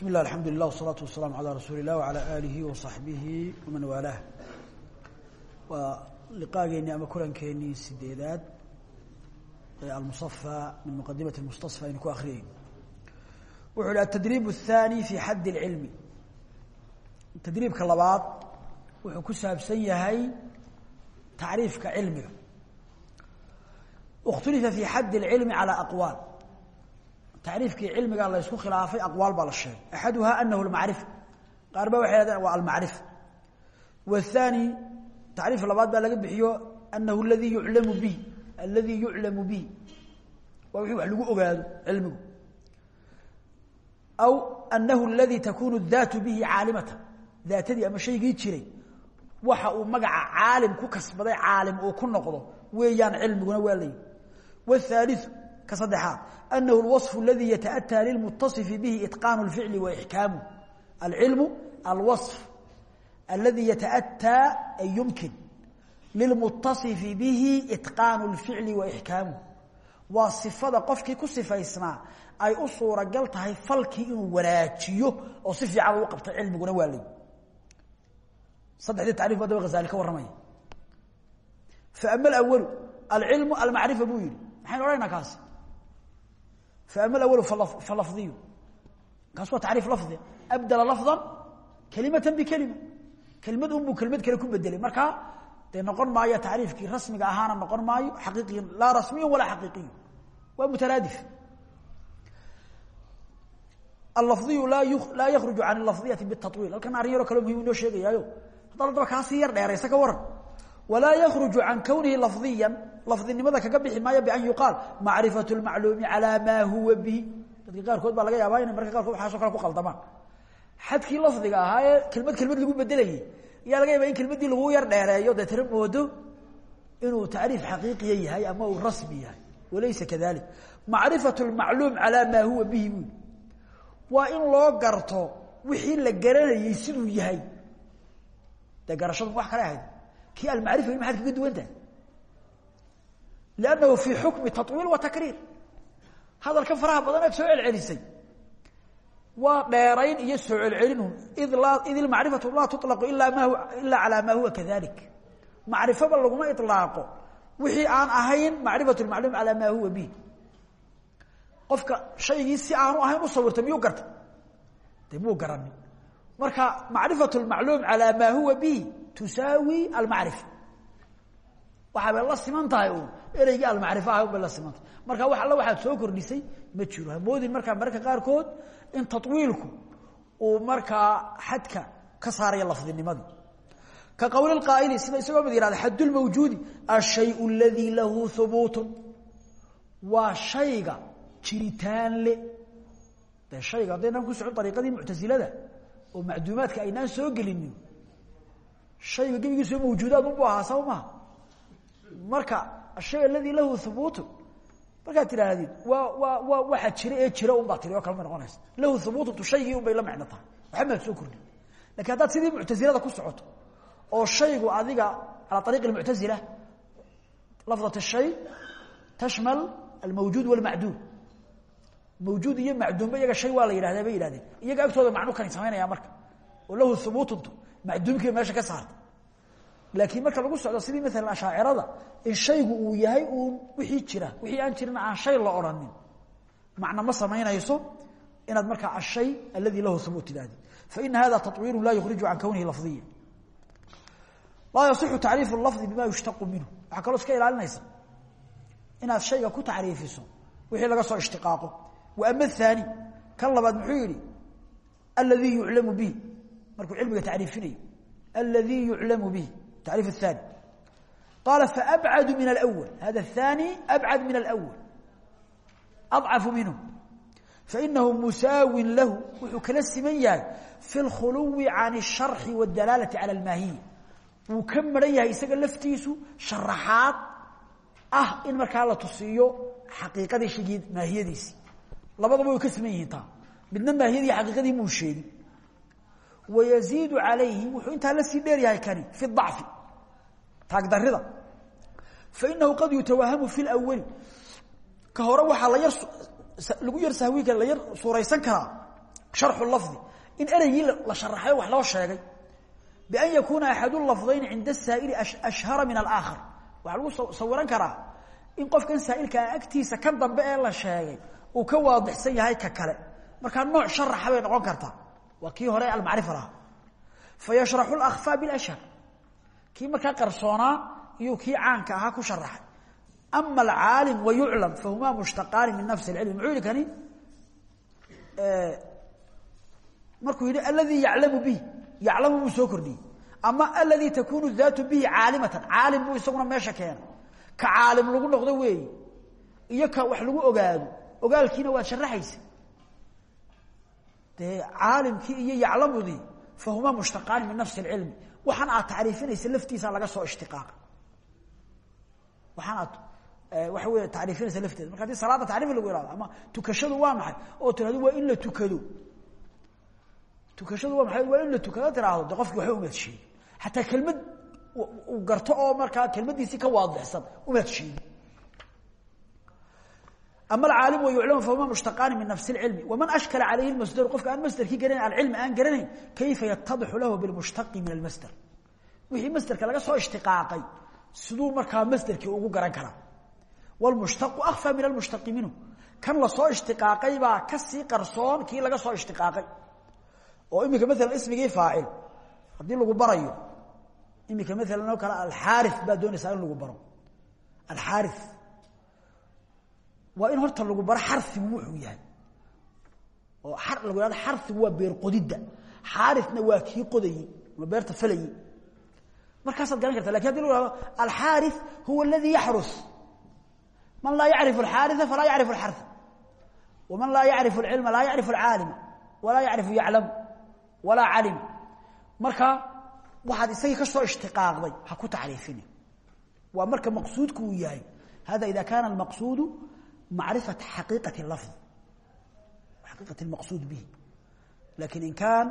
bism illah alxamdu lilah wasalaatu wasalaamu calaa rasuuli illah wacalaa aalihi wa saxbihi waman waalaah waa liqaageenii ama kulankeenii sideedaad ee almusafa min muqadimati mustasfa aynu ku akriyeyno wuxuu ihi atadriib athaani fi xaddi اlcilmi tadriibka labaad wuxuu ku saabsan yahay tacriifka cilmiga. Ikhtulifa fi xaddi اlcilmi calaa aqwaal tacriifkii cilmiga laysku khilaafay aqwaal baa la sheegay. Axaduhaa anahu almacrifa qaar ba waxay hahdeen waa almacrifa wathani tacriif labaad baa laga bixiyo anahu ladii yuclamu bihi aladii yuclamu bihi. Waa wixii wax lagu ogaado cilmigu. Aw anahu aladii takunu daatu bihi caalimatan. Daatadii ama shaygii jiray waxa uu magaca caalim ku kasbaday caalim uu ku noqdo weeyaan cilmiguna waa layihi wathaliu ka saddexaad anahu اlwaصfu اladii yataأtىa lilmuttaصifi bihi iطqaanu اlficli wa ixkaamu alcilmu alwaصf aladi yataأtىa ay yumkin lilmuttasifi bihi iطqaanu اlficli wa ixkaamuh waa sifada qofkii ku sifaysnaa ay u suuragal tahay falkii inuu wanaajiyo oo si fiican uu qabta cilmiguna waa lay saddexdii tacriif ba daba hazaali ka warramaya faama alawalu alcilmu almacrifa buu yihi maxaynu odhanaynaa kaasi Faama alawalu fa lafdiyu kaas waa tacriif lafdi abdala lafdan kalimatan bikelima kelimad unbuu kelimad kale ku bedelay markaa dee noqon maayo tacriifkii rasmiga ahaana noqon maayo xaqiiqiyin laa rasmiyu walaa xaqiiqiyu waa mutaraadif allafdiyu laa yakruju can lafdiyati bitawiil halkan arrin yaroo kale muhiim inoo sheegayaayo haddana daba kaasii yar dheeraysa ka waran walaa yakruju can kownihi lafdiyan lafdinimada kaga bixi maayo bian yuqaal macrifatu lmacluumi calaa maa huwa bihi. Dadka qaarkood baa laga yaabaa inay marka qaarkood waxaaso kale ku qaldamaan. Xadkii lafdiga ahaa ee kelmad kelmad lagu bedelayay ayaa laga yaaba in kelmaddii lagu yar dheereeyo dee tira moodo inuu tacriif xaqiiqiya yahay ama uu rasmi yahay. Walaysa kadalik. Macrifatu lmacluum calaa maa huwa bihi buuli waa in loo garto wixii la garanayey siduu yahay. Dee garashadu wax kale kii almacrifa maxaad kaga duwan tahay. liannahu fii xukmi tawiil wa takriir hadalkan faraha badan aad soo celcelisay waa dheerayn iyo soo celcelinun id laa id ilmacrifatu laa tuطlaqu ilaa ma ilaa calaa maa huwa kadalik macrifaba laguma iطlaaqo wixii aan ahayn macrifatu lmacluum calaa maa huwa bih qofka shaygii si aanu ahayn u sawirtay miyuu gartay de muu garanin marka macrifatu lmacluum calaa maa huwa bihi tusaawi almacrifa waxaa bay la siman tahay uun. Ereygii almacrifa ah un bay la siman tahay. Marka wax alla waxaad soo kordhisay ma jiro. Hamoodin markaa mararka qaarkood in tawiilku uu markaa xadka ka saaraya lafdinimadii ka qowl اqaa'ili sida isagoo mid yihahda xad lmawjuudi ashay اladii lahu hubuutu waa shayga jiritaan le. De shayga haddaynaan ku socon ariiqadii muctasilada oo macduumaadka aynaan soo gelinin shayga gebigiisoo mawjuudaad unbu ahaa saba maha marka ashay aladii lahu hubuutu markaad tidhaahdid waa waa waa waxa jira ee jira un baa tiri oo kale ma noqonaysa lahu hubuutuntu shaygii un bay la macno tahay waxba maad soo kordhin lakin haddaad sidii muctasilada ku socoto oo shaygu adiga calى ariiq اmuctazila lafdat الshay tashmal almawjuud wاlmacduum mawjuud iyo macduumba iyaga shay waa la yidhahda bay yihahdeen iyaga agtooda macnu kani samaynaya marka oo lahu hubuutuntu macduumkiiba meesha ka saarta laakiin marka lagu socdo sidii maalan ashaacirada in shaygu uu yahay uun wixii jira wixii aan jirina aan shay la odhanin macna ma samaynayso inaad markaa ashay aladi lahu hubuut tidhahdi faina hada tawiilu laa yukriju can kownihi lafdiya laa yaصixu tacriifu lafdi bima yushtaqu minhu. Waxaa kaloo iska ilaalinaysa inaad shayga ku tacriifiso wixii laga soo ishtiqaaqo. Wa ama ahaani kan labaad muxuu yihi aladii yuclamu bihi markuu cilmiga tacriifinayo aladii yuclamu bihi tacriif athani qaala faabcadu min alأwl hada athani abcad min alأwl aضcafu minhu fainahu musaawin lahu wuxuu kala siman yahay fi اlkhuluwi can الsharxi wاdalaalati calى اlmaahiya wuu ka maran yahay isaga laftiisu sharaxaad ah in markaa la tusiiyo xaqiiqadii shagii maahiyadiisii labadaba way ka siman yihiin taa midna maahiyadii xaqiiqadii muu sheegin wayaziidu calayhi wuxuu intaa la sii dheer yahay kani fi dacfi taagdarida fainahu qad yutawahamu fi lawali ka hore waxaa la yar lagu yar sahwi kara la yar suuraysan karaa sharxu lafdi in ereygii la sharaxay wax loo sheegay bian yakuuna axad lafdayn cinda saa'ili ashhara min alaakhar waxaa lagu sawiran karaa in qofkan saa'ilkaa agtiisa kan dambe ee la sheegay uu ka waadixsan yahay ka kale markaa nooc sharaxa bay noqon kartaa waa kii hore almacrifa lahaa. Fayashraxu lakfaa bilashhar. Kii markaa qarsoonaa iyuu kii caanka ahaa ku sharaxay. Ama alcaalim wayuclam fahumaa mushtaqaani min nafsi اlcilmi muxuu yihi kani? Markuu yihi aladii yaclamu bih yaclamu buu soo kordhiyey. Ama aladii takunu daatu bihi caalimatan caalim buu isaguna meesha keena ka caalim lagu noqdo weeyi iyo ka wax lagu ogaado. Ogaalkiina waad sharaxaysa dee caalimkii iyo yaclamudii fahumaa mushtaqaani min nafsi اlcilmi waxaan aad tacriifinaysa laftiisa laga soo ishtiqaaqa. Waxaan aad waxa wey tacriifinaysa lafteeda marka haddii salaada tacriif lagu ihahdo ama tukashadu waa maxay? Oo tirahdo waa in la tukado. Tukashadu waa maay waa in la tukado tiraahdo. De qofki waxba umaad sheegin. Xataa kelmad uu garto oo markaa kelmadiisii ka waadixsan umaad sheegin ama alcaalim wa yuclamu fahuma mushtaqaani min nafsi اlcilmi waman ashkala calayhi masdaru qofka aan masderkii garanayn alcilmi aan garanayn kayfa yatadixu lahu bilmushtaqi min almasder wixii masderka laga soo ishtiqaaqay siduu markaa masderkii ugu garan karaa wlmushtaqu akfa min almushtaqi minhu kan la soo ishtiqaaqay baa ka sii qarsoon kii laga soo ishtiqaaqay oo imika maalan ismigii faacil haddii lagu barayo imika maalan oo kale alxaari baad doonaysaa in lagu baro alxaari waa in horta lagu baro xarigu wuxuu yahay. Oo lagu hahdo xarigu waa beer qodidda. Xaarina waa kii qodayey ama beerta falayey markaasaad garan karta laakiin hadi lagu hahdo alxaari huwa aladii yaxrus. Man laa yacrif alxaaria falaa yacrif alxara waman laa yacrif alcilma laa yacrif alcaalima. Walaa yacrifu yaclamu walaa calim. Marka waxaad isagii ka soo ishtiqaaqday ha ku tacriifini. Waa marka maqsuudku uu yahay. Hada ida kana almaqsuudu macrifat xaqiiqati lafd xaqiiqat lmaqsuud bihi lakin in kan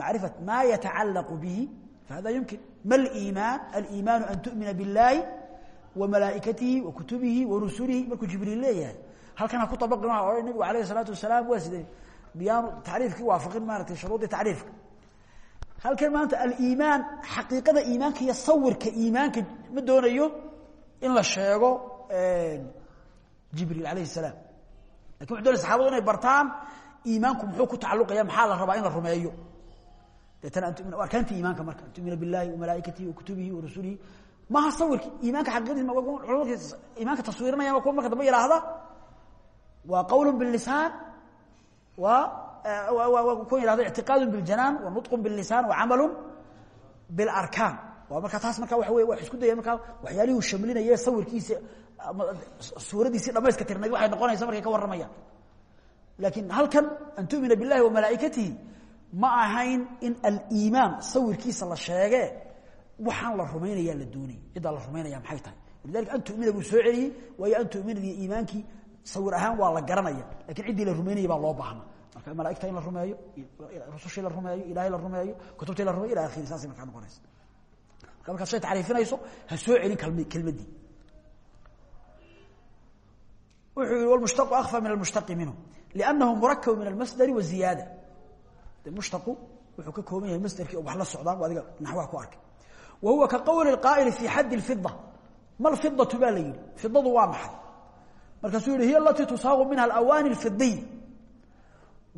macrifat ma yatacalaqu bihi fahada yumkin ma liimaan aliimaanu an tu'mina biاllahi وملaaئkatihi وkutubihi وrusulihi markuu jibriil leeyahay halkan ha ku abaqi ma ohan nabigu alayه الsalaatu wasalaam waa sidee miyaanu tacriifkii waafaqin maaratay shuruudii tacriifka halkan maanta aliimaan xaqiiqada iimaanka iyo sawirka iimaanka ma doonayo in la sheego jibriil alayh salaam. Lakin wuxu doonay saxabadu inay bartaan iimaanku muxuu ku tacaluqaya maxaa la rabaa in la rumeeyo? Deetana antumi arkaanti iimaanka marka an tumina billahi wamalaa'ikatihi wakutubihi warasulihi maaha sawirki iimaanka xaqiiqadiisa culmadka iimaanka taswiirinayaan kuwa marka dambe yidhaahda waa qowl bilisaan eh, wa kuwa yihahda ictiqaad biljanaan wa nutqu billisaan wa camalu bilarkaan waa marka taas marka waxa wey wax isku dayaya markaa waxyaalihuu shamlinaya sawirkiisa suuradiisii dhamayska tirnayd waxay noqonaysa markay ka warramayaan. Laakiin halkan an tu'mina biاllahi wa malaa'ikatihi ma ahayn in aliimaan sawirkiisa la sheege waxaan la rumaynaya la doonay. Ciddaa la rumaynaya maxay tahay? Walidalika an tumina buu soo celiyey waayo an tuminadi iimaankii sawir ahaan waa la garanaya. Lakin ciddii la rumaynaya baa loo baahna marka malaaigta in la rumeeyo rusushii la rumeeyo ilahay la rumeeyo kutubtii la rumeyo ila akhiri saasay markaa noqonaysa. Marka markaad shay tacriifinayso ha soo celin kalm wuxuu yihi wlmushtaqu akfa min almushtaqi minhu liannahu murakab min almasdari waziyaada de mushtaqu wuxuu ka kooban yahay masderkii oo wax la socdaan adiga naxwaha ku arkay wahuwa ka qowli اqaa'ili fi xaddi اfida ma lfidatu baa la yihi fidadu waa maxay markaasuu yihi hiy alatii tusaabu minha alawaani اfidiy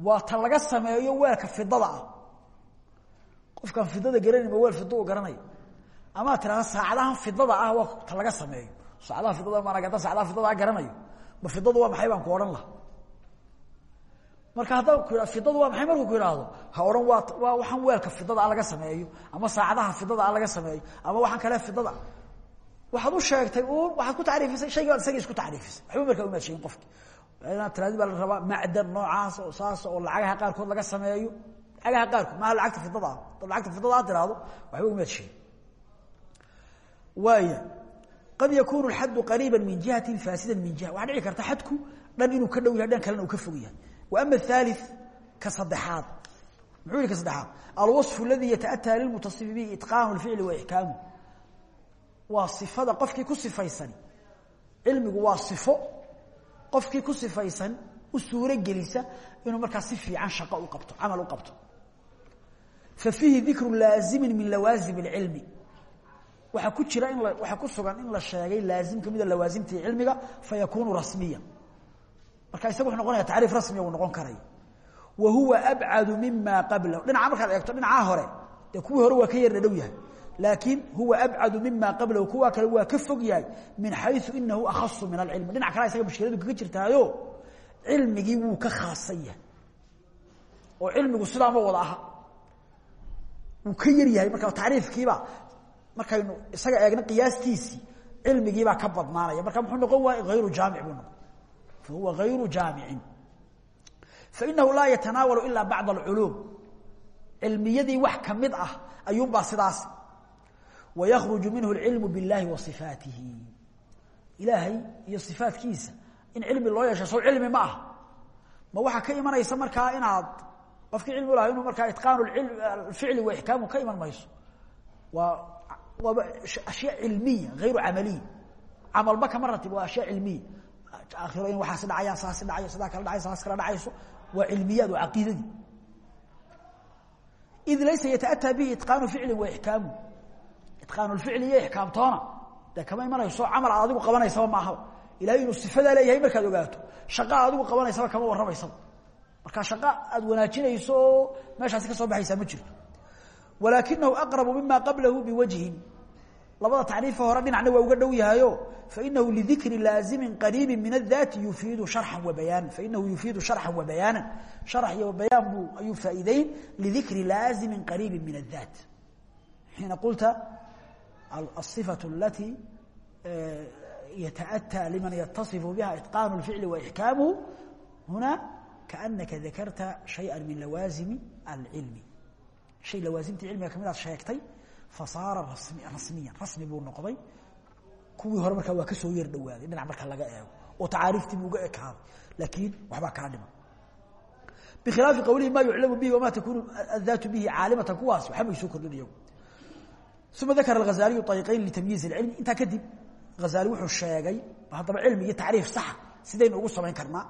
waa ta laga sameeyo weelka fidada ah qofkaan fidada garanayma weel fida u garanaya amaa tirahda saacadahan fidada ah waa ta laga sameeyo saacadaha fidada maanag hadda saacadaha fidada garanaya ma fidadu waa maxay baan ku odhan laha marka hadda ku fidadu waa maxay? Markuu ku ihahdo ha odhan waa waa waxaan weelka fidada laga sameeyo ama saacadaha fidada laga sameeyo ama waxaan kale fidada. Waxaad u sheegtay uun waxaad ku tacriifisay shayga baad isagii isku tacriifisay. Waxba markaa umaad sheegin qofki. Tiraadi baa la rabaa macdan noocaas oo saas oo lacagaha qaarkood laga sameeyo. Lacagaha qaarkood maaha lacagta fidada? Dad lacagta fidada aad tiraahdo waxba umaad sheegin waaya qad yakunu alxaddu qariiba min jihatin faasida min jiha waxaa dhici karta xadku dhan inuu ka dhow yahay dhan kalena uu ka fog yahay وأma الثالث ka saddexaad muxuu yihi ka saddexaad alwaصف اladي yataأtى lilmuتصف bihi iطqاan الficli وإxkaamu waa صifada qofkii ku sifaysan cilmigu waa صifo qofkii ku sifaysan u suuro gelisa inuu markaa si fiican shaqo u qabto camal u qabto fa fiihi dikru laazimin min lawaazim اlcilmi waxaa ku jira in waxaa ku sugan in la sheegay laazim kamida lawaasimtii cilmiga fayakunu rasmiya marka isaga wuxuu noqonaya tacriif rasmiya uu noqon karaya wa huwa abcadu mima qablahu dhinaca markaad eegto dhinacaa hore dee kuwii hore waa ka yar dhadhow yahay. Laakiin huwa abcadu mima qablahu kuwa kale waa ka fog yahay min xayu inahu akhasu min alcilmi. Dhinac kale isaga mushkiladu kaga jirtaayo cilmigii wuu ka khaasan yahay. Oo cilmigu sidaama wada aha. Wuu ka yar yahay marka tacriifkiiba markaynu isaga eegna qiyaastiisii cilmigiibaa ka badnaanaya. Marka muxuu noqon waay ayru jaamic buu noqon fa huwa hayru jaamicin fainahu laa yatanaawalu ilaa bacd alculuum cilmiyadii wax ka mid ah ayuunbaa sidaas. Wayakruju minhu alcilmu biاllaahi wa sifaatihi. Ilaahay iyo sifaatkiisa in cilmi loo yeesha soo cilmi ma ah. Ma waxaa ka imanaysa markaa inaad qofkii cilmi ulaha inuu markaa itqaanu ficli wa ixkaamu ka iman mayso. Waa waaba ashya cilmiya ayru camaliya camalba kama ratib waa ashya cilmiya aakhiro in waxaas dhacaya saas dhacayo sidaa kala dhacayo saas kala dhacayso. Waa cilmiyaad waa caqiidadii. Id laysa yataata bihi itqaanu ficlin wa ixkaamu itqaanu lficli iyo ixkaamtoona dee kama imanayso camal aad adigu qabanaysaba ma ahaba ilahay inuu sifadaa leeyahay markaad ogaato. Shaqa aad adigu qabanaysaba kama warramaysaba marka shaqa aad wanaajinayso oo meeshaasi ka soo baxaysaa ma jirto walaakinahu aqrabu mima qablahu biwajhin labada tacriifa hore dhinacna waa uga dhow yahayo fainahu lidikri laazimi qariibi min الذati yufiidu harxan wa bayaana fainahu yufiidu sharxan wa bayaana sharx iyo bayaan buu ayuu faa'iideyn lidikri laazimi qariibi min الذat xiina qulta الصifaة alati yataأtى liman yataصifu biha iطqaanu الficli waإxkaamuhu huna kaأnaka dakarta شhayئa min lawaazimi اlcilmi hay lawaasimtii cilmiga ka mid aad sheegtay fasaara rasmiyan rasmi buu noqday. Kuwii hore markaa waa ka soo yar dhawaaday dhinac marka laga eego. Oo tacaariiftii buu uga ekaaday laakiin waxbaa kala dhiman. Bikhilaafi qawlihi ma yuclamu bihi wama takunu adaatu bihi caalimatan kuwaas waxba soo kordhin iyagu. Uma dakara alghazaliyu ariiqayn litamyiiz ilcilmi intaa kadib ghazali wuxuu sheegay haddaba cilmigii tacriif saxa sidaynu ugu samayn karnaa.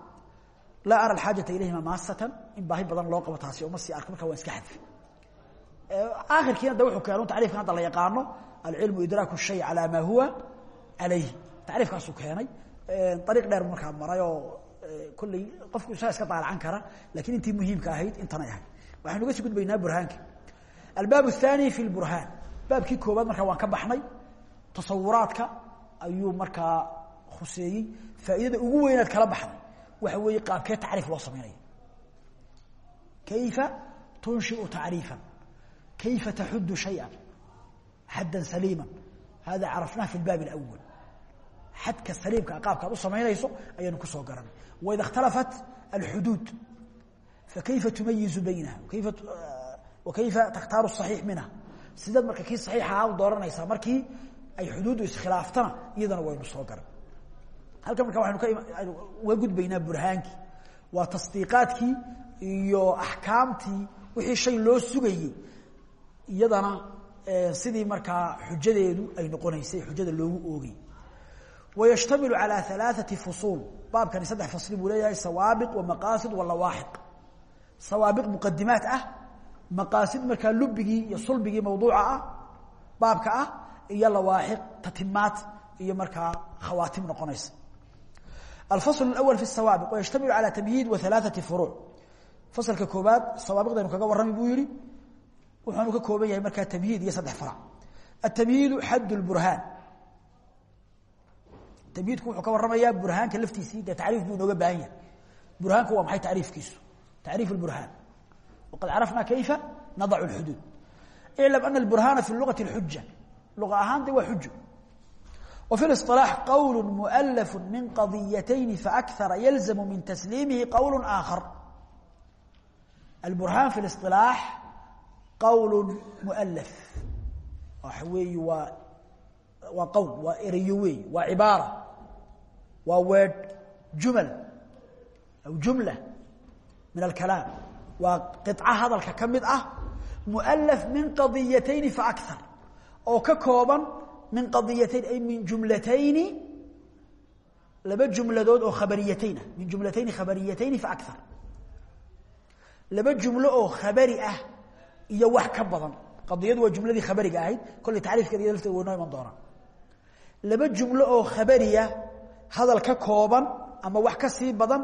Laa ara alxaajata ilayhima maasatan in baahi badan loo qabo taasi oo ma sii arka markaa waan iska xadfi akhirkiina de wuxuu keeno tacriifkan hadda la yaqaano alcilmu idraaku shay calaa maa huwa calayhi tacriifkaasuu keenay ariiq dheer markaa maray oo kolley qofku isaga iska daalacan kara lakiin intii muhiimka ahayd intanay ahayd waxaynu uga sii gudbaynaa burhaanka albaab الثاني في الburhaan baabkii koobaad markaa waan ka baxnay tasawuraadka ayuu markaa khuseeyey faa'iidada ugu weynaad kala baxday waxa weeye qaabkee tacriif loo samaynaya kayfa tunshiu tacriifa kayfa taxudu shayئa xadda saliima hada carafnaha fi اlbaab اlأwal xadka saliimka qaabkaad u samaynayso ayaanu kusoo garanay waida اkhtalafat alxuduud fakayfa tumayizu baynaha kayfa wakayfa takhtaaru الصaxiix minha sidaad marka kii saxiixa u dooranaysaa markii ay xuduuddu iskhilaaftana iyadana waynu soo garan halkan marka waxaynu ka uga gudbaynaa burhaankii waa tasdiiqaadkii iyo axkaamtii wixii shay loo sugayey iyadana sidii markaa xujadeedu ay noqonaysay xujada loogu oogay wayashtamilu calى alaaثati fusuul baabkani saddex fasli buu leeyahay sawaabiq wamaqaasid walawaaxiq sawaabiq muqadimaat ah maqaasid markaa lubigii iyo sulbigii mawduuca ah baabka ah iyo lawaaxiq tatimaad iyo markaa khawaatim noqonaysa alfasl اأwl fi الsawaabiq wayashtamilu calى tamyiid wa alaaثati furuuc faslka koobaad sawaabiqdaynu kaga warrami buu yihi wuxuunu ka kooban yahay markaa tamhiid iyo saddex farac. Atamhiidu xadd lburhaan tamhiidku wuxuu ka warramayaa burhaanka laftiisii dee tacriif buu inooga baahan yahay. Burhaanku waa maxay tacriifkiisu? Tacriif burhaan. Waqad carafnaa kayfa? Nadacu xuduud iclam ana burhaana fi lugai xuja lua ahaan de waa xujo wa fi isilaax qowl mualafu min qadiyatayni faakara yalzamu min tasliimihi qowl aakhar. Alburhaan fi isilaax qawl mualaf waxa weey waa waa qowl waa erayo weey waa cibaara waa word jumal aw jumla min alkalaam waa qiطca hadalka ka mid ah mualaf min qadiyatayn fa akar oo ka kooban min qadiyatayn ay min jumlatayni laba jumladood oo khabariyatayna min jumlatayni khabariyatayni fa akar laba jumlo oo khabari ah iyo wax ka badan. Qadiyadu waa jumladii khabariga ahayd. Kolley tacriifkeeda lafteeda waynoo iman doonaa. Laba jumlo oo khabariya hadal ka kooban ama wax ka sii badan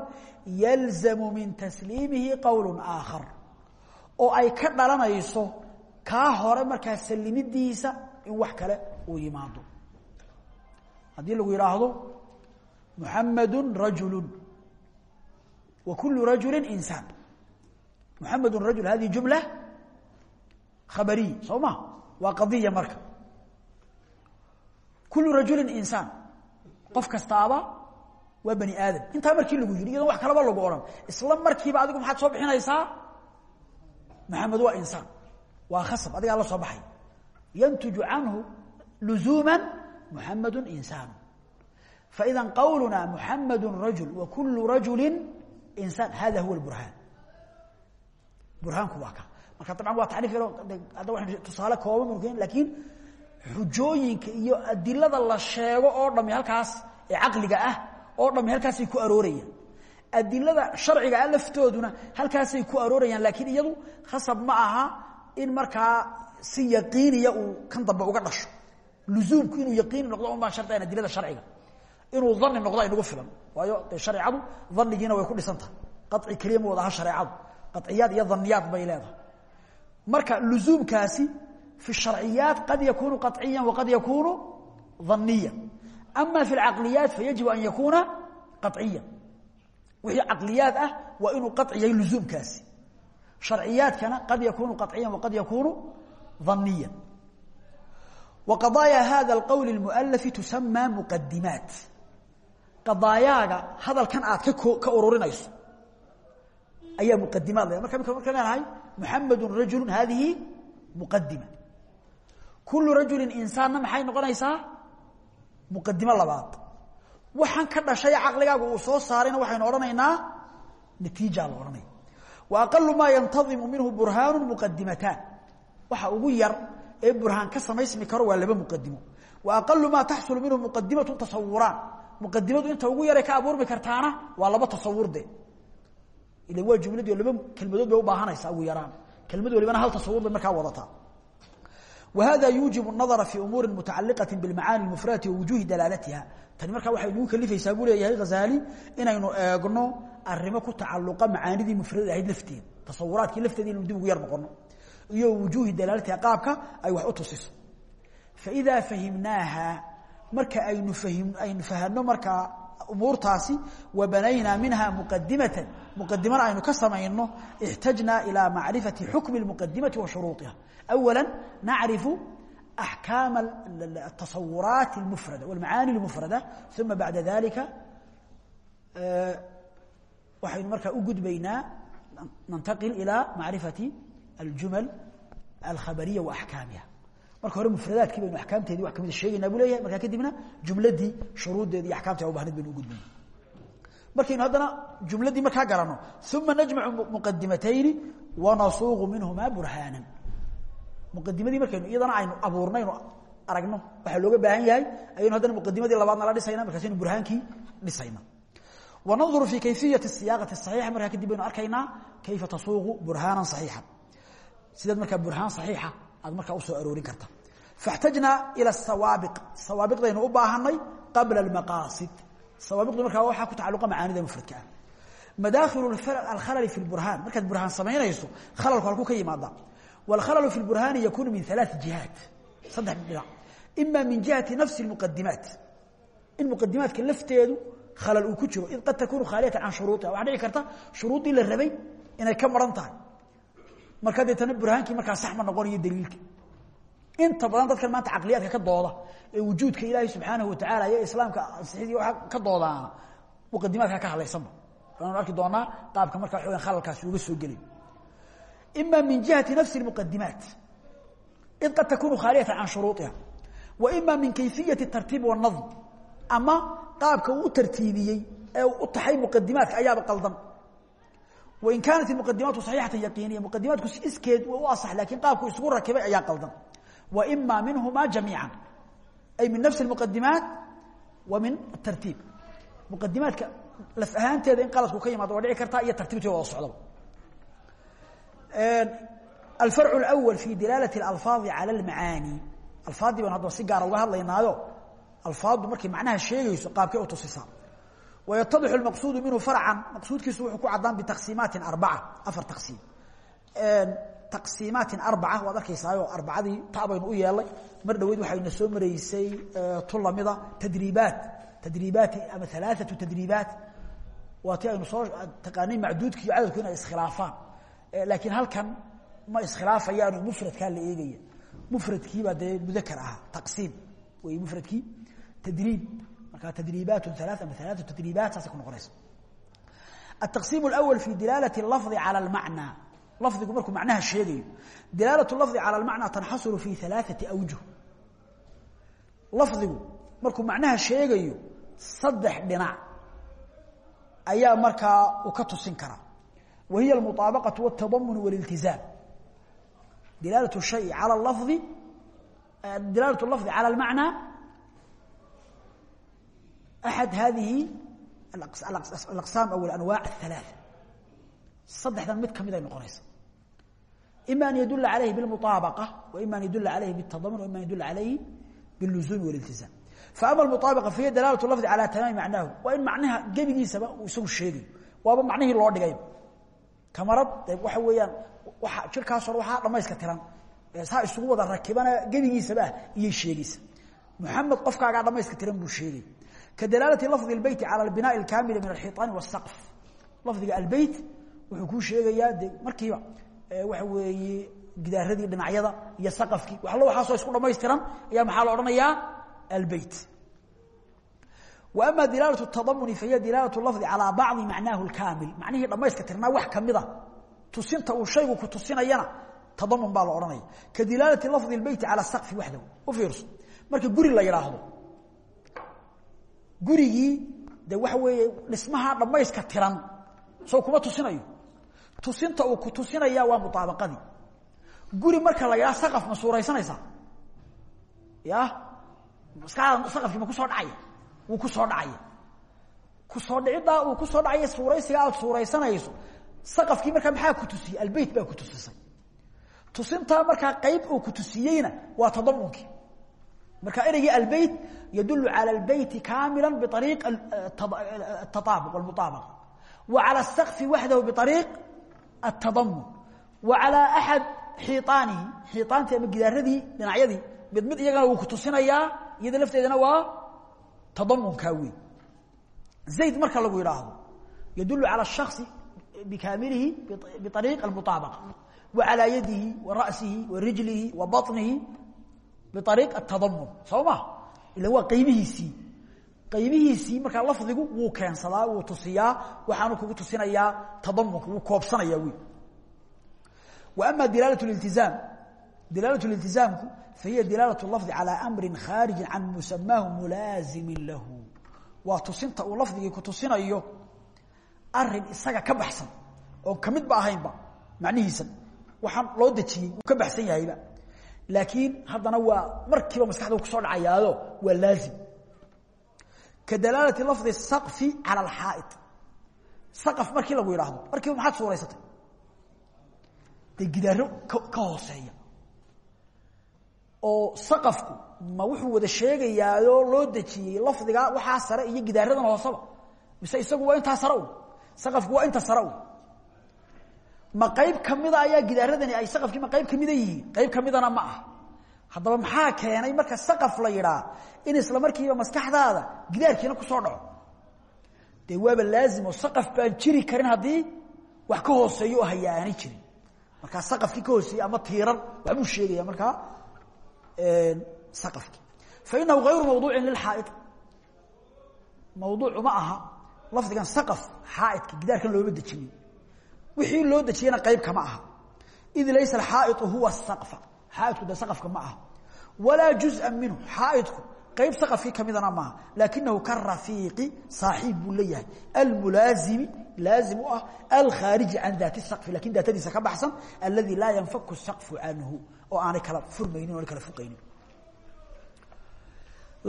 yalzamu min tasliimihi qowl aakhar. Oo ay ka dhalanayso kaa hore markaa salimidiisa in wax kale uu yimaado. Haddii lagu yidhaahdo muxamadu rajulu wa kulu rajuli insaan. Muxamadu rajul hadihi jumla khabariy soo ma waa qadiya marka. Kulu rajuli insaan qof kastaaba waa bani aadam. Intaa markii lagu yidhi iyadoon wax kalaba lagu odhan isla markiiba adigu maxaad soo bixinaysaa? Maxamed waa insaan waa khasab adigaa la soo baxay. Yantuju canhu luzuuma muxamadu insaan faida qawluna muxamadu rajul wa kulu rajuli insaan hada huwa burhaan burhaanku waa ka marka dabcan waa tacriif yaro hadda waan tusaale kooban mumkin laakiin xujooyinka iyo adilada la sheego oo dhami halkaas ee caqliga ah oo dhami halkaasay ku aroorayaan. Adilada sharciga ah laftooduna halkaasay ku aroorayaan laakiin iyadu khasab ma aha in markaa si yaqiiniya uu kan dambe uga dhasho. Luzuumku inuu yaqiini noqdo un baan shardian adilada sharciga inuu dani noqdo aynagu filan. Waayo dee shareecadu danigiina way ku dhisan tahay. Qaci keliya ma wada aha shareecadu qaciyaad iyo daniyaad bay leedahay marka luzuumkaasi fi sharciyaat qad yakunu qaciya waqad yakunu daniya ama fi lcaqliyaat fayajibu an yakuna qaciya wixii caqliyaad ah waa inuu qaciyay luzuumkaasi sharciyaadkana qad yakunu qaciya waqad yakunu daniya وqضايا hذا الqول المؤلف تسmى مqdimaat qضاayaaga hadalkan aad ka ururinayso ayaa muqadimaad la marka mka lenahay muxamedun rajulu hadihi muqadima kulu rajulin insaanna maxay noqonaysaa? Muqadimo labaad. Waxaan ka dhashay caqligaaga uu soo saarayna waxaynu odhanaynaa natiijaa la odhanaya wa aqalu maa yantadimu minhu burhaanu muqadimataan waxa ugu yar ee burhaan ka samaysmi karo waa laba muqadimo wa aqalu maa taxsulu minhu muqadimatu tasawuraan muqadimadu inta ugu yaray ka ila waa jumladi laba kelmadood bay ubaahanaysaa ugu yaraan. Kelmad walibana hal tasawur bay markaa wadataa wahada yuujibu nadara fi umuuri mutacaliqati bilmacaani mufradati wawujuhi dalaalatiha. Tani markaa waxay nagu kalifaysaa buu leeyahay hazaali inaynu eegno arimo ku tacaluqa macaanidii mufradada ahayd lafteeda tasawuraadkii lafteeda inaynu dib ugu yar noqono iyo wujuuhi dalaalatiha qaabka ay wax u tusiso. Faidaa fahimnaaha marka aynu aynu fahano markaa umuurtaasi wa banaynaa minha muqadimatan muqadimana aynu ka samayno ixtajnaa ilaa macrifati xukmi اlmuqadimati wa shuruuطiha awala nacrifu axkaama atasawuraat اlmufrada walmacaani اlmufrada uma bacda dalika waxaynu markaa u gudbaynaa nantaqil ilaa macrifati aljumal alkhabariya wa axkaamiha marka hore mufradaadkii baynu axkaamteedii wax kamida sheegaynaa buu leeyahay. Markaa kadibna jumladii shuruuddeedi iyo axkamti ubahnayd baynu ugudbayna markaynu haddana jumladii markaa garanno uma najmacu muqadimatayni wanasuuqu minhumaa burhaanan. Muqadimadii markaynu iyadana aynu abuurnaynu aragno waxaa looga baahan yahay ayaynu haddana muqadimadii labaadna la dhisayna markaasaynu burhaankii dhisayna. Wananduru fi kayfiyati siyaaqati saxiixa markaa kadib baynu arkaynaa kayfa tasuuqu burhaanan saxiixa. Sideed markaa burhaan saxiixa aad markaa u soo aroorin karta faxtajnaa ila asawaabiq sawaabidaynu u baahanay qabla almaqaasid sawaabiqdu markaa waxaa ku tacalluqa macaanida mufradka ah madaakilu alkhalali fi lburhaan markaad burhaan samaynayso khalalku halkuu ka yimaada wاlkhalalu fi burhaani yakunu min alaa jihaat saddex dhinac ima min jihati nafsi muqadimaat in muqadimaadka lafteedu khalal uu ku jiro id qad takunu khaaliyatan can shuruuiha waxaa dhici karta shuruudii la rabay inay ka maran tahay marka dee tana burhaankii markaa sax ma noqonayo daliilka inta badan dadkan maanta caqliyaadka ka dooda ee wujuudka ilaahay subxaanahu watacaala iyo islaamka ansixidii waa ka doodaana muqadimaadka ka hadlaysanba waanu arki doonaa qaabka markaa xoogan khalalkaasi uga soo gelay ima min jihati nafsi اmuqadimaat id qad takunu khaaliyatan can shuruuiha wa ima min kayfiyati tartiib wanadm ama qaabka uu u ee u taxay muqadimaadka ayaaba qaldan. Wain kaanat muqadimaatu saxiixatan yaqiiniya muqadimaadku iskeed u asax qaabku isugu rakibay ayaa qaldan wa ima minhumaa jamiica ay min nafsi اmuqadimaat wa min atartiib muqadimaadka laf ahaanteeda in qaladku ka yimaado waa dhici kartaa iyo tartiibteeda wada socdaba alfarcu اlأwal fi dilaalati اlalfaadi cala اlmacaani alfaadii baan haddaba si gaara uga hadlaynaayo alfaaddu markay macnaha sheegayso qaabkay u tusisaa wayatadixu lmaqsuudu minhu farcan maqsuudkiisu wuxuu ku cadaan bitaqsiimaatin arbaca afar taqsiim taqsiimaatin arbaca waad arkaysaayo arbacadii ta baynu u yeelay mar dhaweyd waxayna soo maraysay tu lamida tadriibaat tadriibaati ama alaaatu tadriibaat waa ti aynu soo taqaanay macduudki iyo cadadku inay iskhilaafaan laakiin halkan ma iskhilaafayaano mufradkaa la eegaya mufradkiibaa dee mudakar ahaa taqsiim wey mufradkii tadriib markaa tadriibaat alaa ama alaatu tadriibaat saasay ku noqonaysa التقسيم الأول في دلالة اللفظ على المعنى لفظigu markuu معنaha sheegayo دiلاaلة اللفظ على المعنى تنxaصر في ثaلاثة أوجه لفظigu markuu معنaha sheegayo saddex dhinac ayaa markaa u ka tusin kara وهiي المطاaبقة والتضمن والالتزام دiلاaلة الشhayء على اللفظ دiلاaلة اللفظ على المعنى أحد هذه الأقسام أو الأنواع الثلاثة صدحdan mid kamid ay noqonaysa إما أن يدل عليه بالمطابقة وإما أن يدل عليه بالتضمن وإما أن يدل عليه باللزوم والالتزام فأما المطابقة فهي دلالة اللفظ على تمام معناه وإن معنaha gebigiisaba uu isagu sheegayo waaba macnihii loo dhigay kamarad waxa weeyaan waa jirkaas hore waxaa dhamayska tiran saa isugu wada rakibana gebigiisaba iyo sheegaysa محamed qofkaagaa dhamayska tiran buu sheegay kadalaalati lafظ اlbeyti calى اbinaaء اkaamili min اxiiطaani والsqf lafdiga albeyt wuxuu kuu sheegayaa de markiiba waxa weeye gidaaradii dhinacyada iyo saqafkii. Waxallo waxaasoo isku dhamaystiran ayaa maxaa la odhanayaa? Albeyt wa ama dilaalatu tadamuni fahiya dilaalatu lafdi calaa bacdi macnaahu lkaamil macnihii dhamayska tirnaa wax ka mid a tusinta uu shaygu ku tusinayana tadamun baa la odhanaya. Ka dilaalati lafdi lbeyti cala saqfi waxdahu u fiirso. Marka guri la yidhaahdo gurigii de waxa weeye dhismaha dhamayska tiran soo kuma tusinayo tusinta uu ku tusinaya waa muaabaadii guri marka la yidhaha saqaf ma suuraysanaysaa? Ya? Maskaxda saqafkii ma ku soo dhacaya? Wuu ku soo dhacaya. Kusoo dhiciddaa uu ku soo dhacaya suuraysiga aad suuraysanayso. Saqafkii markaa maxaa ku tusiyey? Albeyt baa ku tusisay. Tusintaa markaa qayb uu ku tusiyeyna waa tadamunkii marka ereygii albeyt yadulu cala albeyti kaamila biariiq ataabuq eh, eh, wlmuaabaqa wa cala asaqfi waxdahu biariiq atadamun wa calaa axad xiiaanihi xiiaantii ama gidaaradii dhinacyadii mid mid iyagana wuu ku tusinayaa iyada lafteedana waa tadamunkaa wey zayd marka lagu yidhaahdo yadulu calى shaksi bikaamilihi biariiq almuaabaqa wa calaa yadihi wa ra'sihi wa rijlihi wa banihi biariiq atadamun soo ma ila waa qaybihiisii qaybihiisii markaa lafdigu wuu keensadaa wuu tusiyaa waxaanu kugu tusinayaa tadamunka wuu koobsanaya wy wa ama dilaala liltizaam dilaala liltizaamku fahiya dilaalaة lafdi calى amri khaariji can musamaahu mulaazimin lahu. Waa tusinta uu lafdigii ku tusinayo arrin isaga ka baxsan oon ka mid ba ahaynba macnihiisan waxaan loo dejiyey uu ka baxsan yahayba. Laakiin haddana waa markiiba maskaxda ku soo dhacayaado waa laazim ka dalaalati lafdi saqfi cala alxaa'id. Saqaf markii lagu yidhaahdo markiiba maxaad suuraysatay dee gidaaro ka hooseeya. Oo saqafku ma wuxuu wada sheegayaayoo loo dejiyey lafdiga waxaa sare iyo gidaaradan hooseba mise isagu waa intaa sare un saqafku waa inta sare un ma qayb kamida ayaa gidaaradani ay saqafkii ma qayb kamida yihiin? Qayb kamidana ma haddaba maxaa keenay marka saqaf la yidhaa in isla markiiba maskaxdaada gidaarkiina ku soo dhaco? Dee waaba laazim oo saqaf baan jiri karin haddii wax ka hooseeyo oo hayaa aanay jirin. Markaa saqafkii ka hooseeyey ama tiiran waxbuu sheegaya markaa saqafkii. Fa inahu hayru mawduucin lilxaa'id mawduucu ma aha lafdigan saqaf xaa'idka gidaarkan looma dejinin. Wixii loo dejiyena qayb kama aha. Id laysa alxaa'iu huwa saqfa xaaidku de saqafka ma aha walaa juz'a minhu xaaidku qayb saqafkii kamidana maaha laakinahu karafiiqi saaxiib buu leeyahay almulaazimi laazim u ah alkhaariji can daati saqfi laakiin daatadiisa ka baxsan aladi laa yanfaku saqfu canhu oo aanay kala furmaynin o aanay kala fuqaynin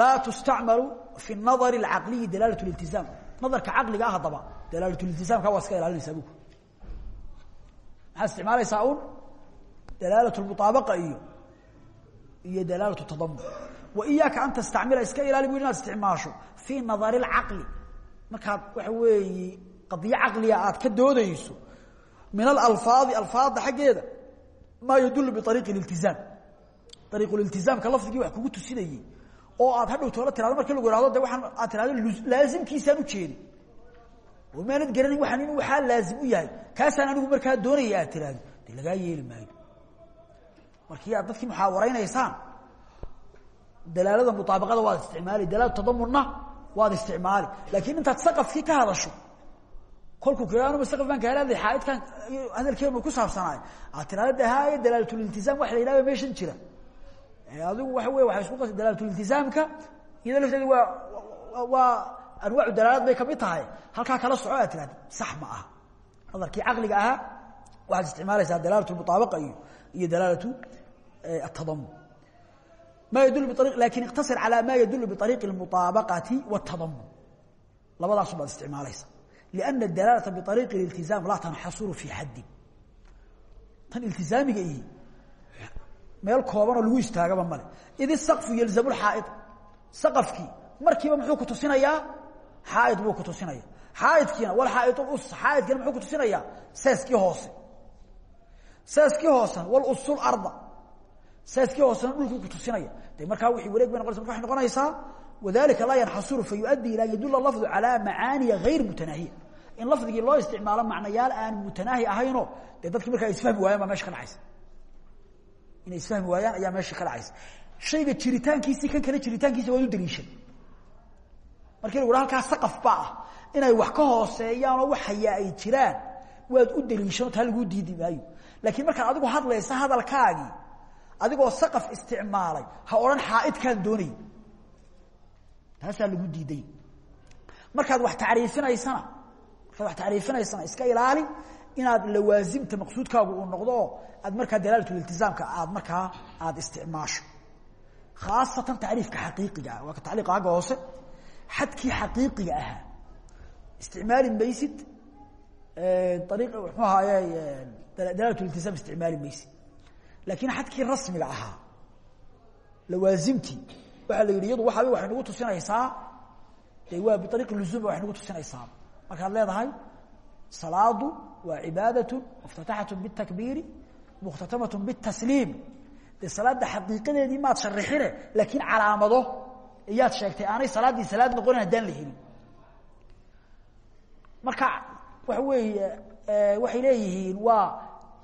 laa tustacmalu fi nadari alcaqliyi dalaalat liltizaam nadarka caqliga ah haddaba dalaalatuliltisaamka waa iska ilaalinaysaa bu maxaad isticmaalaysaa un dalaalat lmuaabaqa iyo iyo dalaalat tadamun wa iyaaka an tastacmila iska ilaali bu inaad isticmaasho fii nadari lcaqli markaad waxa weeye qadiyo caqliga aad ka doodayso min alalfaadi alfaada xaggeeda maa yadulu biariiqi iltizaam ariiquliltizaamka lafdigii wax kugu tusinayey oo aad hadhow toola tirado marki lagu ihahdo de waaan aad tirahdo laazimkiisaan ujeedi maanad garanin waxaan inuu waxaa laazim u yahay. Kaasaan anigu markaa doonaya aad tirahdo de lagaa yeeli maayo markii aad dadkii muxaawaraynaysaan dalaalada muaabaqada waad isticmaali dalaalad tadamunna waad isticmaali. Laakiin intaad saqafkii ka hadasho kolkuu kianuma saqaf baan kaala hadlay xaaidkan hadalkeenu ku saabsanaay aad tirahdo de haaye dalaalatuliltizaam waxa la yidhahda meeshan jira. Adigu waxa wey waxay isku qas dalaalatuliltizaamka iyado lafteeda waa waa anwaacu dalaalad bay ka mid tahay. Halkaa kala soco aad tirahda sax ma aha. Nadarkii caqliga ahaa waxaad isticmaalaysaa dalaalat lmuaabaqa iyo iyo dalaalatu atadamun ma yadul bi lakin iqtasir calى ma yadul biariiqi اlmuطaabaqati wاtadamun labadaasu baad isticmaalaysa لأن الدلالة بطريق الالتزام لا تنxasر في xadi tan iltiزaamiga ihi meel koobanoo lagu istaagaba male id الsqفu yلزم الxaaئط sqفkii markiiba muxuu ku tusinayaa xaaئط buu ku tusinaya xaaidkiina wlxaaئط us xaaidkiina muxuu ku tusinaya seeskii hoose saaskii hoosan walusul arda. Saaskii hoosena dhulkuu ku tusinaya. De markaa wii wareeg bay noqonaysa marka way noqonaysaa wadalika laa yanxasuru fayuؤaddi ilaa yadulla lafdu calaa macaaniya hayr mutanaahiya in lafdigii loo isticmaalo macnayaal aan mutanaahi ahayno dee dadki markaa isfahmi waayaan baa meesha ka dhacaysa. Inay isfahmi waayaan ayaa meesha ka dhacaysa. Shayga jiritaankiisii kan kale jiritaankiisa waa udaliishan markii la ydha halkaa saqaf baa ah. Inay wax ka hooseeyaan oo waxayaa ay jiraan waad u daliishan taa laguu diidi maayo laakiin markaad adigu hadlaysa hadalkaagii adigoo saqaf isticmaalay ha odhan xaaidkaan doonay. Taasaa lagu diiday. Markaad wax tacriifinaysana wax tacriifinaysana iska ilaali inaad lawaasimta maqsuudkaagu uu noqdo oo aad markaa dalaalatuliltizaamka aad markaa aada isticmaasho. Khaasatan tacriifka xaqiiqiga ah waa ka tacliiqa hoose. Xadkii xaqiiqiga ahaa isticmaali maysid mxuu ahaaye dalaalatuliltizaam isticmaali maysid laakiin xadkii rasmiga ahaa lawaasimtii waxaa la yidhi iyadu waxaa waxay nagu tusinaysaa de waa biariiqi luzuumba waxay nagu tusinaysaa. Markaad leedahay salaadu waa cibaadatu muftataxatu bitakbiiri mukhtatamatu bitasliim. Dee salaada xaqiiqadeedii maad sharixine laakiin calaamado iyaad sheegtay aanay salaaddii salaad noqonin haddaan la helin. Marka waxa weeye waxay leeyihiin waa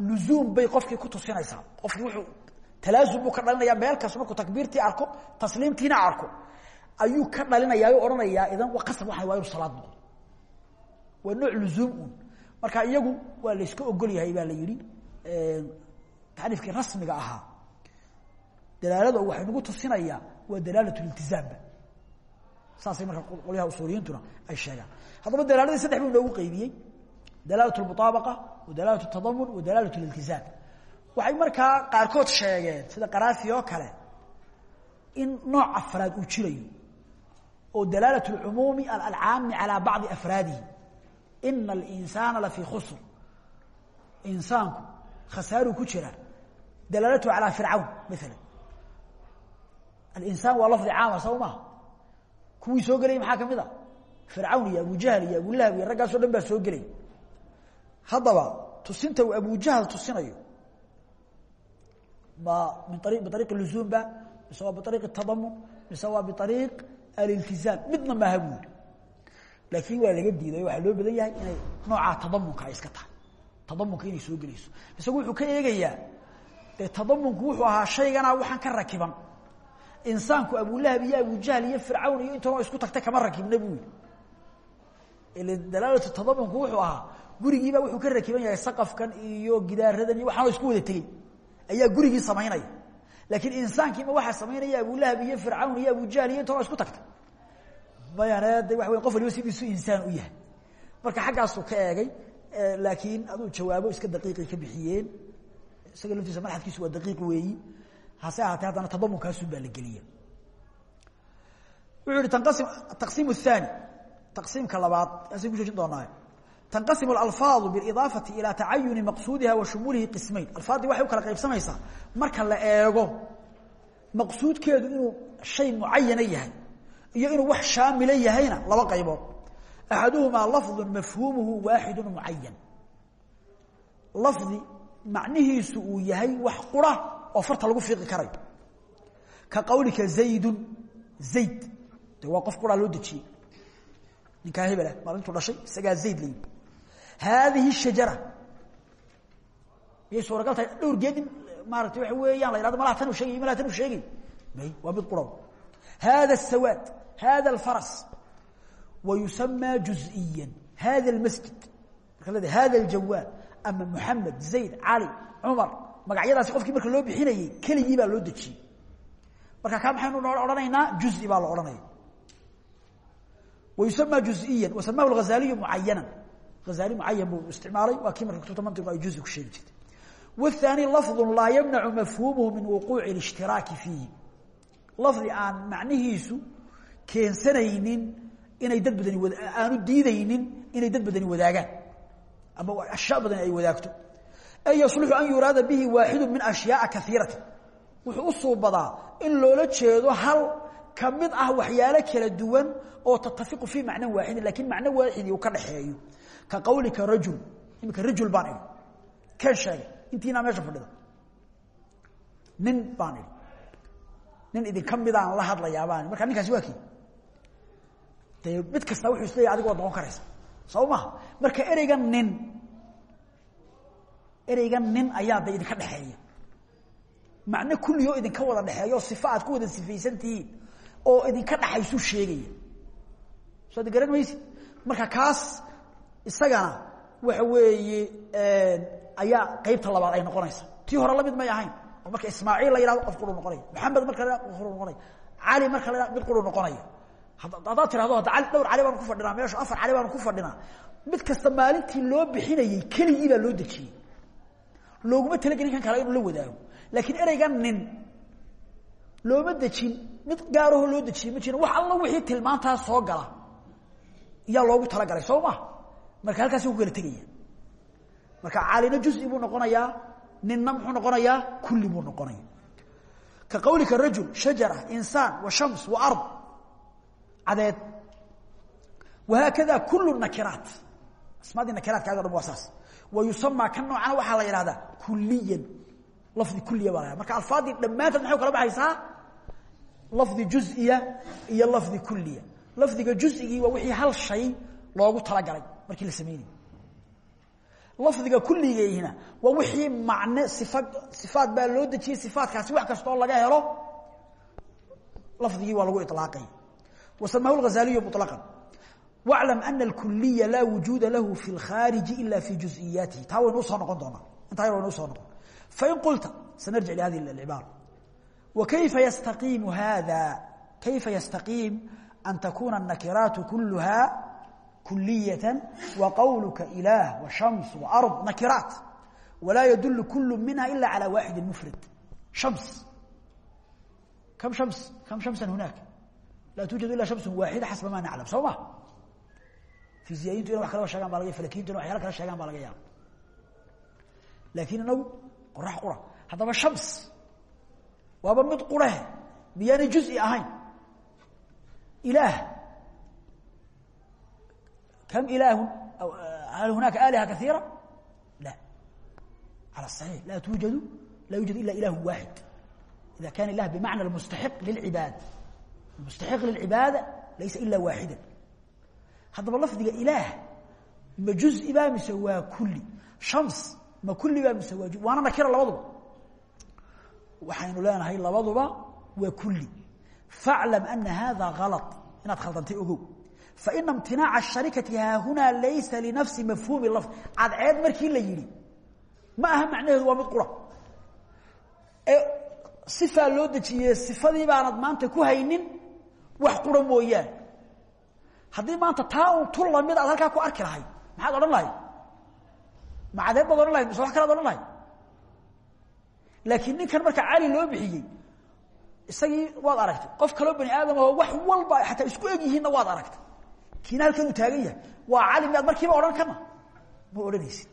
luzuum bay qofkii ku tusinaysaa. Qofkii wuxuu talaasum buu ka dhalinaya meel kasto markuu takbiirtii arko tasliimtiina arko ayuu ka dhalinaya o odhanayaa idan qasab waa waa inu salaad noqdo waa nooc luzuum un marka iyagu waa layska ogol yahay baa la yihi tacriifkii rasmiga ahaa. Dalaalada waxay nagu tusinayaa waa dalaalat iltizaamba saasay marka qolyaha usuuliyintuna ay sheegaan. Haddaba dalaaladii saddex buu inoogu qeybiyey dalaalat lmuaabaqa wa dalaalat tadamun wa dalaalat liltizaam waxay markaa sheegeen sida qaraasi kale in nooc afraad uu jirayo oo dalaalat lcumuumi alcaami calaa bacdi afraadihi. Ina alinsaana lafii khusr. Insaanku khasaaruu ku jiraa dalaalatu calaa fircawn maala alinsaan waa lafdi caama soo maha soo gelaya maxaa ka mid a? Iyo abu jahl iyo abulahab iyo raggaaso dhan baa soo gelay haddaba tusinta uu abujahl tusinayo. Ma min ari biariiq luzuum ba mise waa biariiq tadamun mise waa biariiq aliltizaam midna maaha buuri laakiin waa laga diiday waxaa loo badan yahay inay noocaa tadamunka iska tahay. Tadamunka inay soo gelayso. Isagu wuxuu ka eegayaa dee tadamunku wuxuu ahaa shaygana waxaan ka rakiban. Insaanku abulahab iyo abujahl iyo fircawn iyo intanoo isku tagtay kama rakibna buuri ila dalaalatu tadamunku wuxuu ahaa gurigiiba wuxuu ka rakiban yahay saqafkan iyo gidaaradan iyo waxaanoo isku wada tegey ayaa gurigii samaynaya. Laakiin insaankiima waxaa samaynaya abulahab iyo fircawn iyo abujahl iyo inta isku tagta. Mayan de waa wey qof waliba insaan u yahay. Marka xaggaasuu ka eegay laakiin aduu jawaabo iska daqiiqay ka bixiyeen. Isaga laftiisa madxadkiisu waa daqiiq weeyi. Hase ahaatee haddana tadamunkaasun baa la geliya wuxuu yihi taqsim taqsiim aani taqsiimka labaad asan joojin doonaa tanqasim alfaadu biidaafati ilaa tacayuni maqsuudiha wa shumuulihi qismayn alfaaddii waxay u kala qaybsamaysaa. Marka la eego maqsuudkeedu inuu shay mucayana yahay iyo inuu wax shaamila yahayna laba qaybood. axaduhumaa lafdu mafhuumuhu waaxidu mucayan lafdi macnihiisu uu yahay wax qura oo farta lagu fiiqi karayo ka qawlika zaydun zayd de waa qof quraa loo dejiyey. ninkaa hebelah maalintuu dhashay isagaa zayd la yidhi haadihi shajara miyay suuragal tahay dhowr geed in maarata waxa weeyaan la yhahdo malaha tan u sheegay malaha tan u sheegay may waa mid qura hada الsawaad hada اlfaras wa yusamaa juزئiya hada اlmasjid marka leda hada اljawaal ama moxamed zayd cali cumar magacyadaasi qofkii marka loo bixinayey keligii baa loo dejiyey marka kaa maxaynu odhanaynaa juزi baa la odhanaya wa yusamaa juزئiya wasamahu اghazaliyu mucayana hazali mucayan buu isticmaalay waa kii marka kutubta mantiqu ay juزi ku sheegi jirtay والثاني لفظ laa ymنع mafhumhu min وquuع الاشhتiraaki فiihi lafdi aan macnihiisu keensanaynin inay dad badani aanu diidaynin inay dad badani wadaagaan ama ashya badani ay wadaagto ay yصلxu an yuraada bihi waaxidu min أشhyaaءa kaثiirati wuxuu u suubadaa in loola jeedo hal ka mid ah waxyaalo kala duwan oo tattafiqu fii macna waaxidi laakiin macno waaxidi uu ka dhexeeyo ka qawlika rajul iminka rajul baan idhi. Ken sheegay intiinaa meesha fadhida. Nin baan idhi. Nin idinka midaan la hadlayaa baan markaa ninkaasi waa kii. Dee mid kasta wuxuu isleeyahy adigu waad noqon karaysa soo maha marka ereyga nin ereyga nin ayaa da idinka dhexeeya macno kulli oo idinka wada dhexeeyo sifa aad ku wada sifaysan tihiin oo idinka dhaxaysuu sheegaya. Soo ad garan maysi marka kaas isagana waxa weeye ayaa qaybta labaad ay noqonaysa. Tii hore la mid may ahayn oo marka ismaaciil la yihahdo qof quru noqonaya. Maxamed marka la qof quru noqonaya. Cali marka la mid quru noqonaya. Haddaad tirahdo hadda ali dhowr cali baan ku fadhinaa meesha afar cali baan ku fadhinaa. Mid kasta maalintii loo bixinayey keligii baa loo dejiyey looguma talagelin kan kale inuu la wadaago. Laakiin ereygan nin looma dejin. Mid gaaraho loo dejiyey ma jirin. Wax alla wixii tilmaantaa soo gala iyaa loogu talagalay soo ma? Marka halkaasi ku kala tegaya marka calina juزi buu noqonayaa ninna muxuu noqonayaa kulli buu noqonaya ka qawlika rajul shajara insaan wa shams wa ard. Cadeed. Wahaakada kul nakiraat. Asmaadii nakiraatkaga dhan waa saas. Wa yusamaa kan noocana waxaa la yihahdaa kuliyan lafdi kuliya baa la marka alfaadii dhammaantood maxay kala baxaysaa lafdi juزiya iyo lafdi kuliya lafdiga juزigii waa wixii hal shay loogu talagalay markii la sameynay lafdiga kulligeyna waa wixii macne sifa sifaad baa loo dejiyey sifaadkaasi wax kastoo laga helo lafdigii waa lagu ilaaqay wasamahu اghazaliyu muطlaqan waclam ana اlkuliya laa wujuuda lahu fi اlkhaariji ila fi juز'iyaatihi taa waynu usoo noqon doonaa intaa yar waynu usoo noqon fain qulta sanarjic lihadi اcibaara wakayfa yastaqiimu hada kayfa yastaqiim an takuna الnakiraatu kuluha kuliyaة waqawlka ilaah washams waarض nakiraat walaa yadul kulu minha ila calى waaxidi mufrad shams kam shams kam shamsa hunaak laa tuujad ila shamsu waaxida xasba ma naclam soo ma fiziyayiintu ina wax kalaba sheegaan ba laga falakiintu ina waxyaala kala sheegaan baa laga yaaba laakiin inagu qorax qura haddaba shams waaba mid qureh miyaanay juزi ahayn ilaah كم إله هل هناك آلهة كثيرة لا على الصحيح لا توجد لا يوجد إلا إله واحد إذا كان الله بمعنى المستحق للعباد المستحق للعبادة ليس إلا واحدا هذا لفظ إله ما جزء با مسوى كل شمس ma kulligaa mise waajib waana nakira labaduba. Waxaynu leenahay labaduba waa kulli. Faclam ana hada ala inaad khaldantay ogow. Faina imtinaaca sharikati haahunaa laysa linafsi mafhuumi lafd. Cadceed markii la yidhi ma aha macnaheedu waa mid qura. Ee sifaa loo dejiye sifadii baanad maanta ku haynin wax qura mooyaane haddii maanta taa un tu la mid aad halkaa ku arki lahay maxaad odhan lahay ma cadeed baad odhan lahayd mise wax kalaad odhan lahayd. Laakiin ninkan marka cali loo bixiyey isagii waad aragtay qof kaloo bani aadam oo wax walba xataa isku eg yihiinna waad aragtay. Kiina halkan uu taagan yahay waa cali miyaad markiiba odhan kama ma odhanaysid.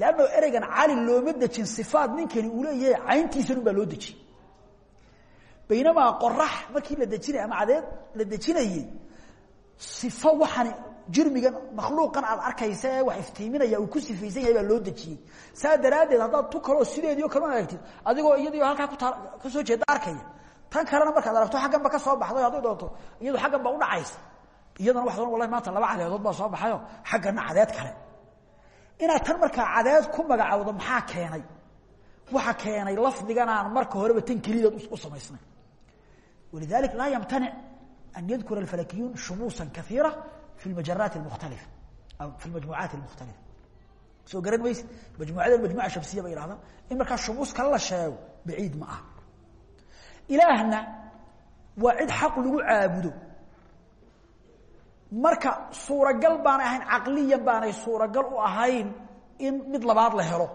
Leanno ereygan cali looma dejin sifaad ninkani uu leeyahay cayntiisanun baa loo dejiyey. Baynamaa qorax markii la dejinay ama cadeed la dejinayey sifo waxani jirmigan makhluuqan aad arkaysa wax iftiiminaya uu ku sifaysan yahay baa loo dejiyey. Saa daraaddeed tu kaloo sideedii o kale u aragtid adigoo iyadii halkaa ku taa ka soo jeeda arkaya. Tan kalena markaad aragto xaggan ba ka soo baxday hadday doonto iyadu xaggan ba udhacaysa iyadana waxad ohan wallahi maanta laba cadeedood baa soo baxayo xaggana cadeed kale. Inaad tan markaa cadeed ku magacowdo maxaa keenay? Waxa keenay lafdigan aan marka horeba tan keliyaed u samaysnay. Walidalik laa yamtanic an yadkura alfalakiyuun shumuusa kaiira اmukhtalifa aw fi lmajmuucaati اlmukhtalifa soo garan mayse majmuucada majmuca shamsiya bay ihahdaan in markaa shumuus kale la sheego baciid ma aha ilaahna waa cid xaq lagu caabudo marka suuragal baanay ahayn caqliyan baanay suuragal u ahayn in mid labaad la helo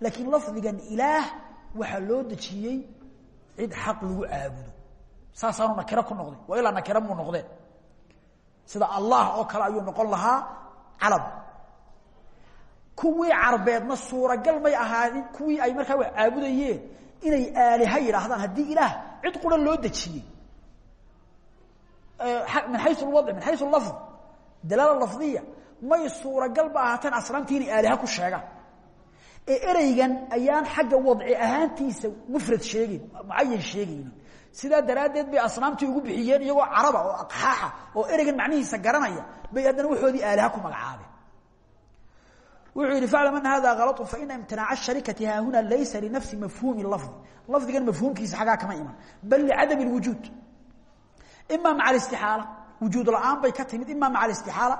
laakiin lafdigan ilaah waxaa loo dejiyey cid xaq lagu caabudo saasaanu nakiro ku noqday waa ilaa nakiro muu noqdeen sida allah oo kale ayuu noqon lahaa calam kuwii carbeedna suuragal may ahaadin kuwii ay markaa wax caabudayeen inay aaliha yidhaahdaan haddii ilaah cid qura loo dejiyey. Min xayu lwadci min xayu lafd dalaala lafdiya may suuragal ba ahaateen asnaamtii inay aaliha ku sheegaan. Ee ereygan ayaan xagga wadci ahaantiisa mufrad sidaa daraaddeed bay asnaamtii ugu bixiyeen iyagoo caraba oo aqxaaxa oo ereygan macnihiisa garanaya bay haddana waxoodii aaliha ku magacaabeen. Wuxuu yihi faclam ana hada kalatu faina imtinaaca sharikati haahuna laysa linafsi mafhuumi lafdi. Lafdigan mafhuumkiisa xaggaa kama iman. Bal licadami lwujuud ima maca alistixaala. Wujuud la'aan bay ka timid. Ima maca alistixaala.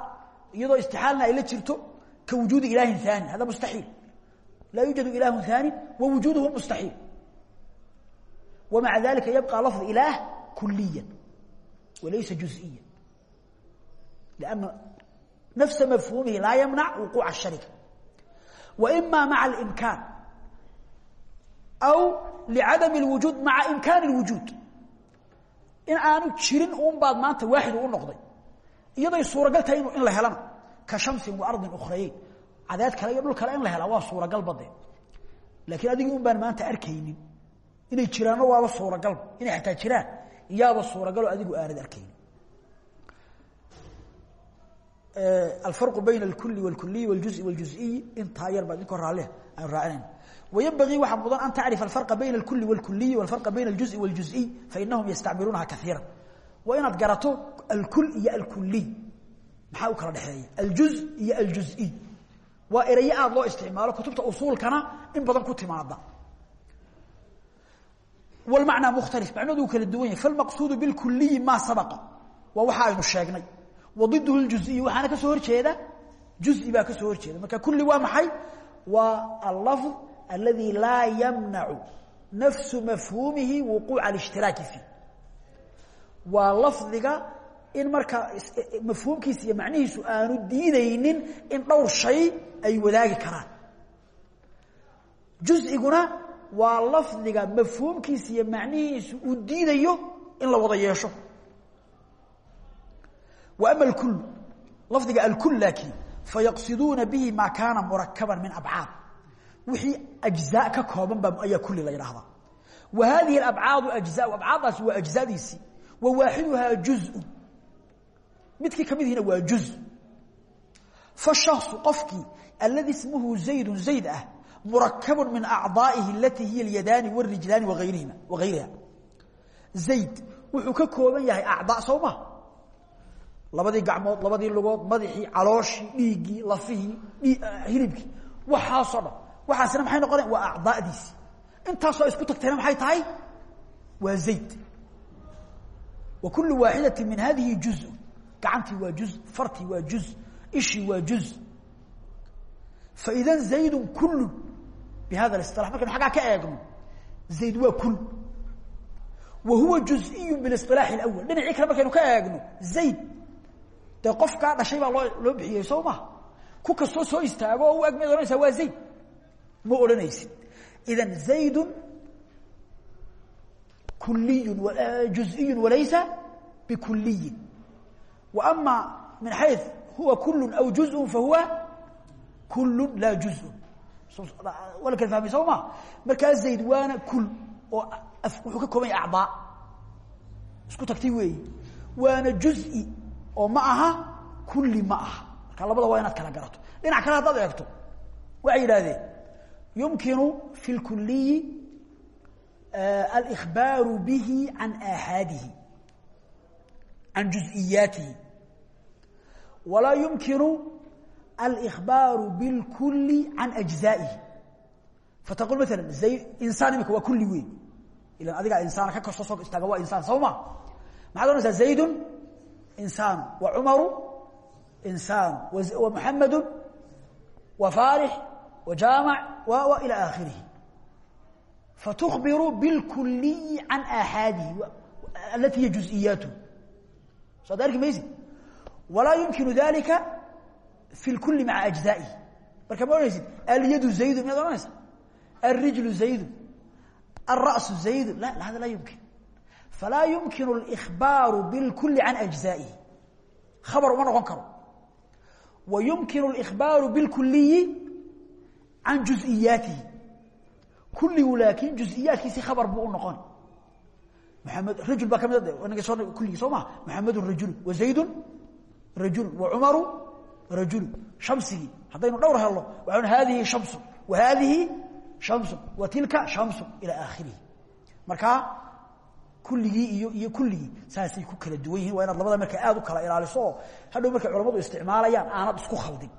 Iyadoo istixaalna ay la jirto ka wujuudi ilaahin haani hada mustaxiil. Laa yuujadu ilaahu haani wa wujuuduhu mustaxiil wa maca dalika yabqa lafd ilaah kuliya walaysa juزئiya لأna nafsa mafhuumihi laa ymnac wuquuca الsharika wa ima maca اlimkaan aw licadam اlwujuud maca imkaan اlwujuud in aanu jirin un baad maanta waaxid u noqday iyaday suuragal tahay in la helana ka shamsin wa ardin ukhrayeyn cadeed kale iyo dhul kale in la hela waa suuragal bade laakiin adigii un baan maanta arkaynin inay jiraanno waaba suuragalba inay xataa jiraan iyaaba suuragaloo adigu aanad arkaynin alfarqu bayna alkuli wاlkuliyi wاljuزi wاljuزiyi intaa yar baa idinkoo raalleh aanu raacinayna وينبغي waxaa mudan أن تعرف الفرق بين الكل والكلي والفرق بين الجزء والجزئي فإنهم يستعملونها كثيرا waa inaad garato الكل iyo الكuلي maxaa u kala dhexeeya الجuز iyo الجuزئي waa eraye aad loo isticmaalo kutubta usuulkana in badan ku timaada والمعنى مkhتلف معنadu kala duwan yahy فالمقصود بالكuلiي ma سبقa waa waxa aynu sheegnay وضده الجuزئي waxaana ka soo horjeeda juزئي baa ka soo horjeeda marka kuli waa maxay waa اللفظ الذي لا يمنع نفس مفهومه وقوع الاشتراك فيه waa lafdiga in markaa mafhuumkiisa iyo macnihiisu aanu diidaynin in dhowr shay ay wadaagi karaan juz'iguna waa lafdiga mafhuumkiisa iyo macnihiisu uu diidayo in la wada yeesho. Wa ama alkul lafdiga alkul laakiin fayaqsiduuna bihi maa kaana murakaban min abcaad. Wixii ajzaa ka kooban ba ayaa kulli la yidhaahdaa. Wa hadihi alabcaadu ajzaa abcaadaasi waa ajzadiisii wa waaxiduhaa juzun midkii ka midihina waa juz fashakصu qofkii aladi ismuhu zayd ah murakab min acdaa'ihi alatii hiya اlyadaani wاrijlaani waayriima waayriha zayd wuxuu ka kooban yahay acdaa soo maha labadii gacmood labadii lugood madaxii calooshii dhiiggii lafihii ah, hilibkii. Waxaasoo dhan waxaasina maxay noqonayan waa acdaadiisi intaasoo isku tagtayna maxay tahay? Waa zayd. Wa kulu waaxidati min hadihi juzu. Gacantii waa juz fartii waa juz ishii waa juz. Fa idan zaydun kullu bi hada اiصطilax markaynu aggaa ka eegno zayd waa kul wa huwa juز'iyu biاصطilaax اأwl dhinacii kale markaynu ka eegno zayd dee qofkaa dhashay baa loo loo bixiyey soo maha ku kastoo soo istaago oo u eg maad ohanaysaa waa zayd ma odhanaysid idan zaydu kuliyu juز'iyu walaysa bikuliyin wa ama min xayu huwa kulu aw juzء fahuwa kulu laa juzء waa la kala ahmay soo ma? Markaa zayd waana kul oo wuxuu ka kooban yahay acdaa isku tagtay weey waana juzi oo ma aha kulli ma aha. Marka labada waa inaad kala garato. Dhinac kale haddaad eegto. Waxay yidhahdeen yumkinu fi lkuliyi eh, alkbaaru bihi can aaxaadihi can juziyaatihi. Walaa yumkinu alkhbaaru bilkuli can ajzaa'ihi fataqul maala insaan imika waa kulli wey ilan adigaa insaan ka kastoo soo istaaga waa insaan soo ma maxaad ohanaysaa zaydun insaan wa cumaru insaan wa muxamadu wa faarix wa jaamac wa ila aakhirihi fatukhbiru bilkuliyi can aaxaadihi alati hiya juز'iyaatu soo ad arki maysi walaa yumkinu dalika fi اlkuli maca أجزaaئihi marka ma ohanaysid alyadu zaydu miyaad ohanaysa الرجل زaيد الرأس زaيد لا hذا لا يمكن فلاa يمkiن الإخباaر بالكل عن أجزائiه خبر uma noqon karo ويمkiن الإخباaر بالكuلiي عaن جuزئiيaaتihi kuligu laakin جuزئiyaatkiisi khaبر buu u noqon محمد رجل baa kamid nga so kuligii soo ma محمد رجuل وزaيد رجuل وعمر rajulu shamsigii haddaynu dhowr helno waxaan haadihi shamsu wa haadihi shamsu wa tilka shamsu ilaa aakhirihi. Markaa kulligii iyo iyo kulligii saasay ku kala duwan yihiin waa inaad labada marka aad u kala ilaaliso oo hadhow markay culamadu isticmaalayaan aanad isku khaldin.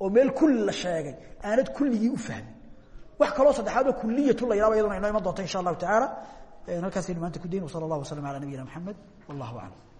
Oo meel kulli la sheegay aanad kulligii u fahmin. Wax kaloo saddexaadoo kuliyatu la yahaba yaduna inoo iman doonto insha allahu tacaala halkaasaynu maanta ku dayn wa sala allah waslama ala nabiyina maxamed wallahu aclam